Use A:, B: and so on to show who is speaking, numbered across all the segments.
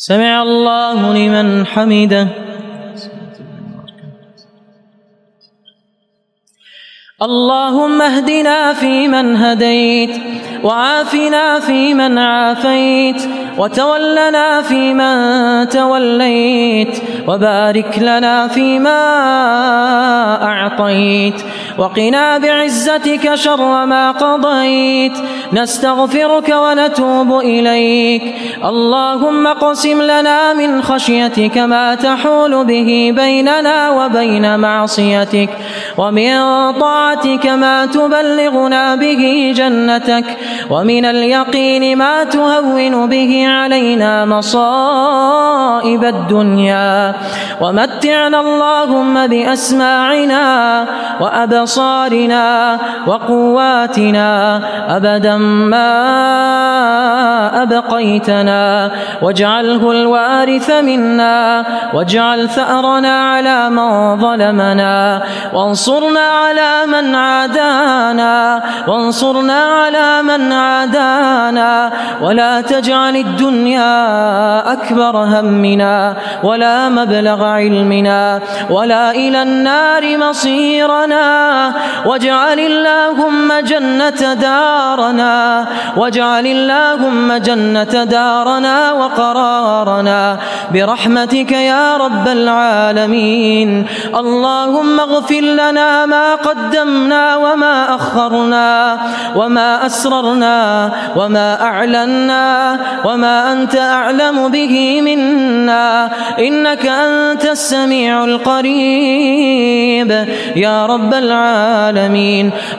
A: سمع الله لمن حمده. اللهم اهدنا فيمن هديت وعافنا فيمن عافيت وتولنا فيمن توليت وبارك لنا فيما أعطيت. وقنا بعزتك شر ما قضيت. نستغفرك ونتوب إليك. اللهم اقسم لنا من خشيتك ما تحول به بيننا وبين معصيتك ومن طاعتك ما تبلغنا به جنتك ومن اليقين ما تهون به علينا مصائب الدنيا. ومتعنا اللهم بأسماعنا وأبصارنا وقواتنا أبدا ما أبقيتنا واجعله الوارث منا واجعل ثأرنا على من ظلمنا وانصرنا على من عادانا وانصرنا على من عادانا ولا تجعل الدنيا أكبر همنا ولا مبلغ علمنا ولا إلى النار مصيرنا واجعل اللهم جنة دارنا واجعل اللهم جنة دارنا وقرارنا برحمتك يا رب العالمين. اللهم اغفر لنا ما قدمنا وما أخرنا وما أسررنا وما أعلنا وما أنت أعلم به منا. إنك أنت السميع القريب. يا رب العالمين.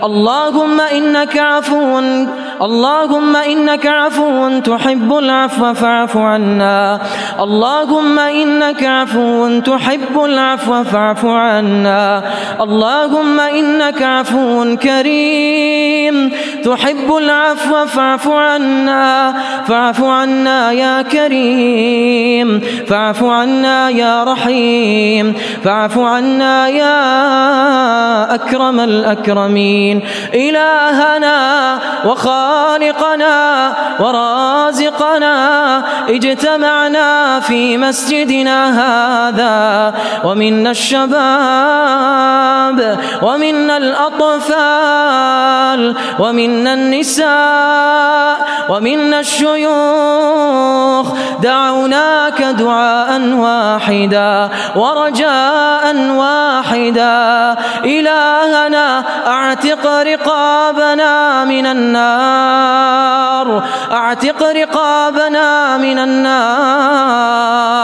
A: اللهم إنك عفو اللهم إنك عفو تحب العفو فاعف عنا. اللهم إنك عفو تحب العفو فاعف عنا. اللهم إنك عفو كريم. تحب العفو فاعف عنا فاعف عنا يا كريم فاعف عنا يا رحيم فاعف عنا يا أكرم الأكرمين. إلهنا وخالقنا ورازقنا اجتمعنا في مسجدنا هذا. ومنا الشباب ومنا الأطفال ومنا النساء ومنا الشيوخ دعوناك دعاء واحدا ورجاء واحدا. إلهنا أعتق رقابنا من النار أعتق رقابنا من النار.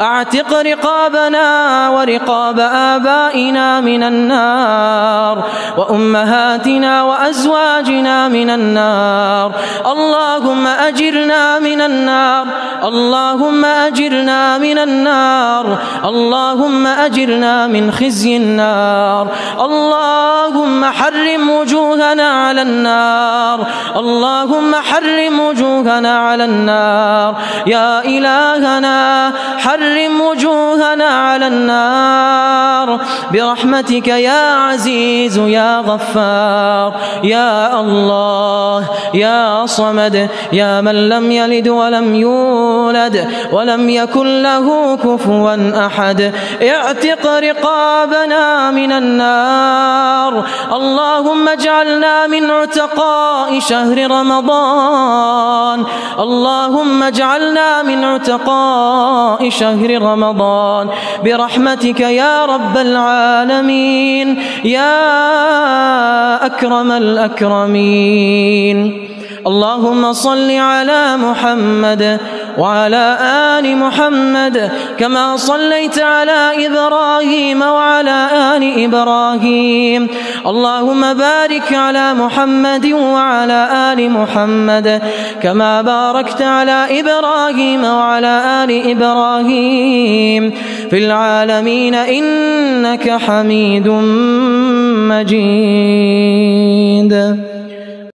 A: أعتق رقابنا ورقاب آبائنا من النار وأمهاتنا وأزواجنا من النار اللهم أجرنا من النار اللهم أجرنا من النار اللهم أجرنا من خزي النار اللهم حرم وجوهنا على النار اللهم حرم وجوهنا على النار. يا إلهنا حرم وجوهنا على النار. برحمتك يا عزيز يا غفار. يا الله يا صمد. يا من لم يلد ولم يولد ولم يكن له كفوا أحد. اعتق رقابنا من النار. اللهم اجعلنا من عتقاء شهر رمضان. اللهم اجعلنا من عتقاء شهر رمضان. برحمتك يا رب العالمين. يا أكرم الأكرمين. اللهم صل على محمد وعلى آل محمد كما صليت على إبراهيم وعلى آل إبراهيم. اللهم بارك على محمد وعلى آل محمد كما باركت على إبراهيم وعلى آل إبراهيم. في العالمين إنك حميد مجيد.